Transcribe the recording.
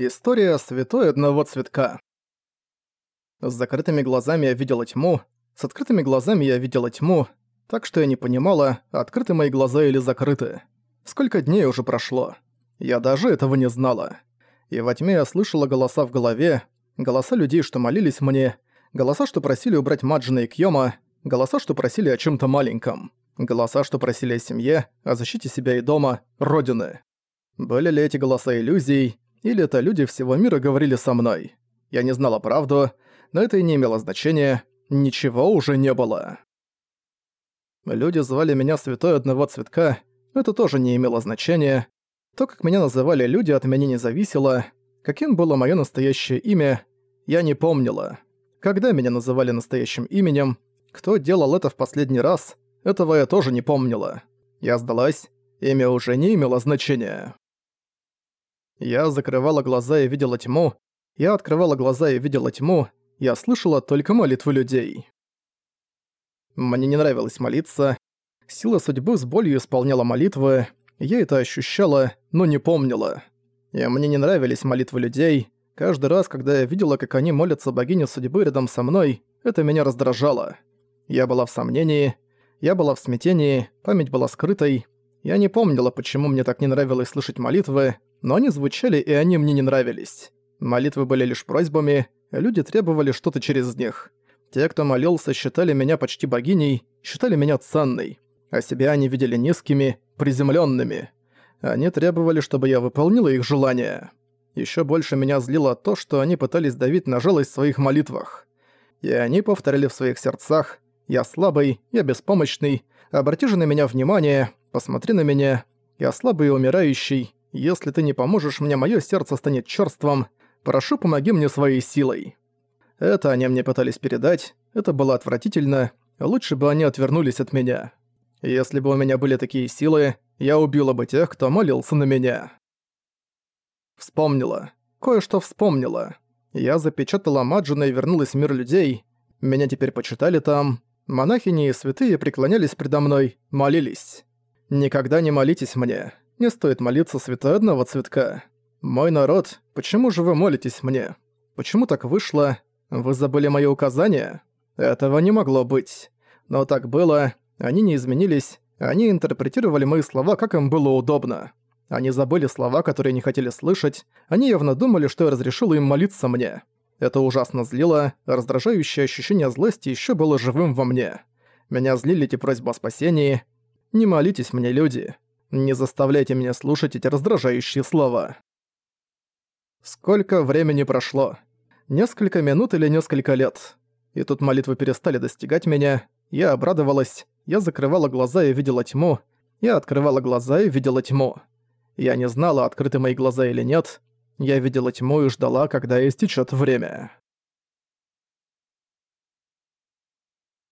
История святой одного цветка. С закрытыми глазами я видела тьму, с открытыми глазами я видела тьму, так что я не понимала, открыты мои глаза или закрыты. Сколько дней уже прошло. Я даже этого не знала. И во тьме я слышала голоса в голове, голоса людей, что молились мне, голоса, что просили убрать Маджина и Кьёма, голоса, что просили о чем то маленьком, голоса, что просили о семье, о защите себя и дома, родины. Были ли эти голоса иллюзией, или это люди всего мира говорили со мной. Я не знала правду, но это и не имело значения, ничего уже не было. Люди звали меня Святой Одного Цветка, это тоже не имело значения. То, как меня называли люди, от меня не зависело. Каким было мое настоящее имя, я не помнила. Когда меня называли настоящим именем, кто делал это в последний раз, этого я тоже не помнила. Я сдалась, имя уже не имело значения. Я закрывала глаза и видела тьму. Я открывала глаза и видела тьму. Я слышала только молитвы людей. Мне не нравилось молиться. Сила судьбы с болью исполняла молитвы. Я это ощущала, но не помнила. И мне не нравились молитвы людей. Каждый раз, когда я видела, как они молятся богине судьбы рядом со мной, это меня раздражало. Я была в сомнении, я была в смятении, память была скрытой. Я не помнила, почему мне так не нравилось слышать молитвы, но они звучали, и они мне не нравились. Молитвы были лишь просьбами, люди требовали что-то через них. Те, кто молился, считали меня почти богиней, считали меня ценной, а себя они видели низкими, приземленными. Они требовали, чтобы я выполнила их желания. Еще больше меня злило то, что они пытались давить на жалость в своих молитвах. И они повторяли в своих сердцах «Я слабый, я беспомощный, обрати же на меня внимание, посмотри на меня, я слабый и умирающий, если ты не поможешь мне, мое сердце станет чёрством. Прошу, помоги мне своей силой». Это они мне пытались передать, это было отвратительно, лучше бы они отвернулись от меня. Если бы у меня были такие силы, я убила бы тех, кто молился на меня. Вспомнила. Кое-что вспомнила. Я запечатала Маджина и вернулась в мир людей. Меня теперь почитали там. Монахини и святые преклонялись предо мной, молились. «Никогда не молитесь мне. Не стоит молиться святой одного цветка. Мой народ, почему же вы молитесь мне? Почему так вышло? Вы забыли мои указания? Этого не могло быть. Но так было, они не изменились, они интерпретировали мои слова, как им было удобно. Они забыли слова, которые не хотели слышать, они явно думали, что я разрешила им молиться мне. Это ужасно злило, раздражающее ощущение злости еще было живым во мне. Меня злили эти просьбы о спасении. «Не молитесь мне, люди. Не заставляйте меня слушать эти раздражающие слова. Сколько времени прошло? Несколько минут или несколько лет. И тут молитвы перестали достигать меня. Я обрадовалась. Я закрывала глаза и видела тьму. Я открывала глаза и видела тьму. Я не знала, открыты мои глаза или нет. Я видела тьму и ждала, когда истечет время.